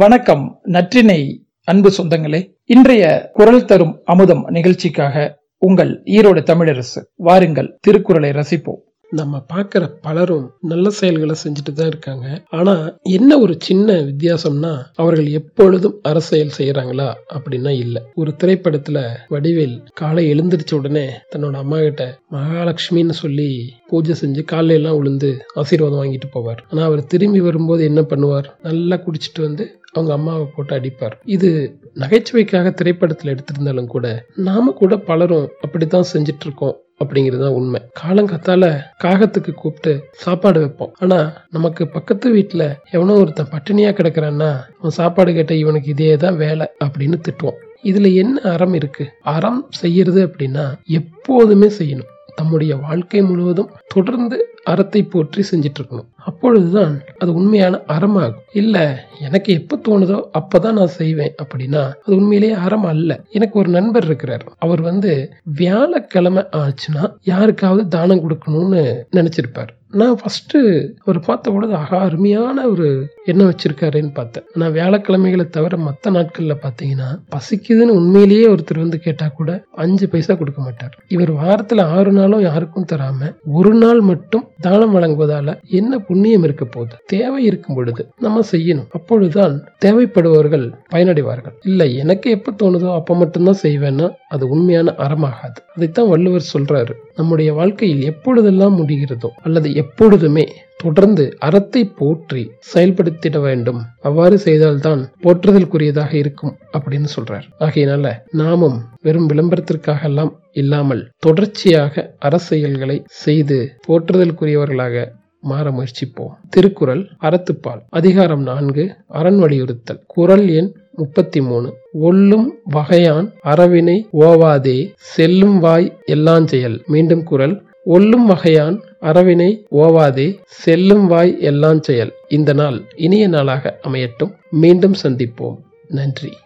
வணக்கம் நற்றினை அன்பு சொந்தங்களே. இன்றைய குரல் தரும் அமுதம் நிகழ்ச்சிக்காக உங்கள் ஈரோடு தமிழரசு வாருங்கள் திருக்குறளை ரசிப்போம். நம்ம பார்க்குற பலரும் நல்ல செயல்களை செஞ்சுட்டு தான் இருக்காங்க. ஆனா என்ன ஒரு சின்ன வித்தியாசம்னா அவர்கள் எப்பொழுதும் அரசியல் செய்யறாங்களா அப்படின்னா இல்ல. ஒரு திரைப்படத்துல வடிவேல் காலை எழுந்திரிச்ச உடனே தன்னோட அம்மா கிட்ட மகாலட்சுமின்னு சொல்லி பூஜை செஞ்சு காலையெல்லாம் விழுந்து ஆசீர்வாதம் வாங்கிட்டு போவார். ஆனா அவர் திரும்பி வரும்போது என்ன பண்ணுவார்? நல்லா குடிச்சிட்டு வந்து அவங்க அம்மாவை போட்டு அடிப்பார். இது நகைச்சுவைக்காக திரைப்படத்தில் எடுத்திருந்தாலும் கூட நாம கூட பலரும் அப்படித்தான் செஞ்சிட்டு இருக்கோம் அப்படிங்கிறது தான் உண்மை. காலங்காத்தால காகத்துக்கு கூப்பிட்டு சாப்பாடு வைப்போம். ஆனா நமக்கு பக்கத்து வீட்டுல எவனோ ஒருத்தன் பட்டினியா கிடக்குறான்னா அவன் சாப்பாடு கேட்ட இவனுக்கு இதே தான் வேலை அப்படின்னு திட்டுவோம். இதுல என்ன அறம் இருக்கு? அறம் செய்யறது அப்படின்னா எப்போதுமே செய்யணும். தம்முடைய வாழ்க்கை முழுவதும் தொடர்ந்து அறத்தை போற்றி செஞ்சிட்டு இருக்கணும் அப்பொழுதுதான் அது உண்மையான அறமாகும். இல்ல எனக்கு எப்ப தோணுதோ அப்பதான் நான் செய்வேன் அப்படின்னா அது உண்மையிலேயே அறம் அல்ல. எனக்கு ஒரு நண்பர் இருக்கிறார். அவர் வந்து வியாழக்கிழமை ஆச்சுன்னா யாருக்காவது தானம் கொடுக்கணும்னு நினைச்சிருப்பார். நான் ஃபஸ்ட்டு அவர் பார்த்த பொழுது ஆகா அருமையான ஒரு எண்ணம் வச்சுருக்காருன்னு பார்த்தேன். ஆனால் வியாழக்கிழமைகளை தவிர மற்ற நாட்களில் பார்த்தீங்கன்னா பசிக்குதுன்னு உண்மையிலேயே ஒருத்தர் வந்து கேட்டால் கூட அஞ்சு பைசா கொடுக்க மாட்டார். இவர் வாரத்தில் ஆறு நாளும் யாருக்கும் தராமல் ஒரு நாள் மட்டும் தானம் வழங்குவதால் என்ன புண்ணியம் இருக்க போகுது? தேவை இருக்கும் பொழுது நம்ம செய்யணும். அப்பொழுதுதான் தேவைப்படுபவர்கள் பயனடைவார்கள். இல்லை எனக்கு எப்போ தோணுதோ அப்போ மட்டும்தான் செய்வேன்னா அது உண்மையான அறமாகாது. அதைத்தான் வள்ளுவர் சொல்றாரு. நம்முடைய வாழ்க்கையில் எப்பொழுதெல்லாம் முடிகிறதோ அல்லது எப்பொழுதுமே தொடர்ந்து அறத்தை போற்றி செயல்படுத்திட வேண்டும். அவ்வாறு செய்தால்தான் போற்றுதலுக்குரியதாக இருக்கும் அப்படின்னு சொல்றார். ஆகையினால நாமும் வெறும் விளம்பரத்திற்காக எல்லாம் இல்லாமல் தொடர்ச்சியாக அரசியல்களை செய்து போற்றுதலுக்குரியவர்களாக மாற முயற்சிப்போம். திருக்குறள் அறத்துப்பால். அதிகாரம் நான்கு அரண் வலியுறுத்தல். குரல் எண் முப்பத்தி மூணு ஒல்லும் வகையான் அறவினை ஓவாதே செல்லும் வாய் எல்லாம் செயல். மீண்டும் குரல் ஒல்லும் வகையான் அறவினை ஓவாதே செல்லும் வாய் எல்லாம் செயல். இந்த நாள் இனிய நாளாக அமையட்டும். மீண்டும் சந்திப்போம். நன்றி.